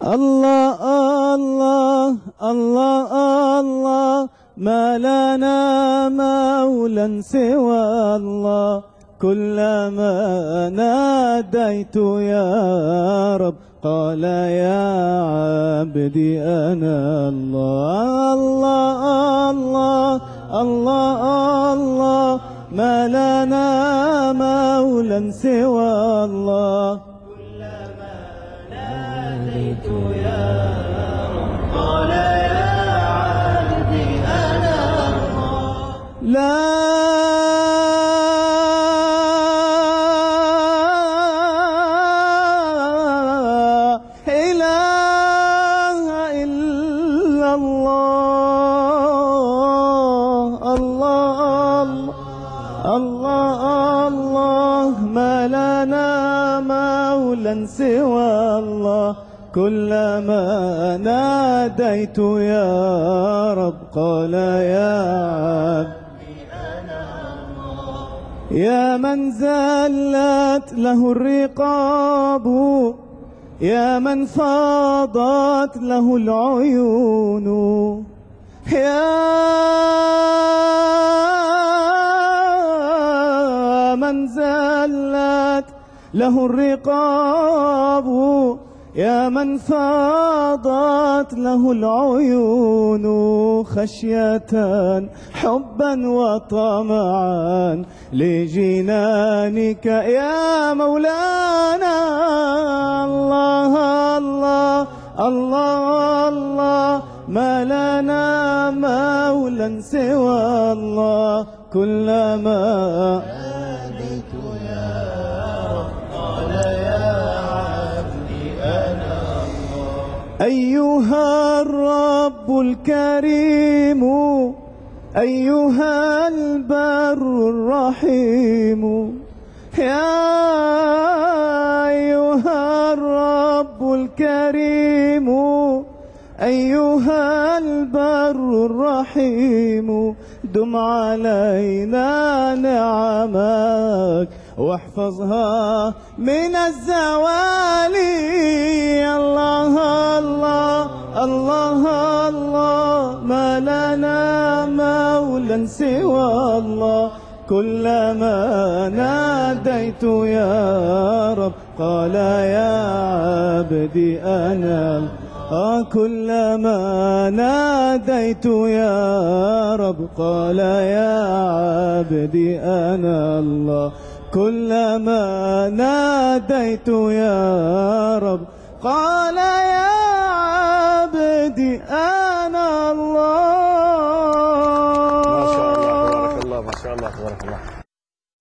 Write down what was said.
الله الله الله الله ما لنا مولى سوى الله. كلما ناديت يا رب قال يا عبدي أنا الله الله الله الله الله. ما لنا مولى سوى الله. الله الله ما لنا مولى سوى الله كلما ناديت يا رب قال يا عبد يا من زلت له الرقاب يا من فاضت له العيون. يا من زلت له الرقاب يا من فاضت له العيون خشية حبا وطمعا لجنانك. يا مولانا الله الله الله الله ما لنا مولى سوى الله كلما أيها الرب الكريم أيها البر الرحيم. يا أيها الرب الكريم أيها البر الرحيم دم علينا نعمك واحفظها من الزوال ما لنا مولى سوى الله. كلما ناديت يا رب قال يا عبدي أنا. آه كلما ناديت يا رب قال يا عبدي أنا الله. كلما ناديت يا رب قال يا عبدي أنا.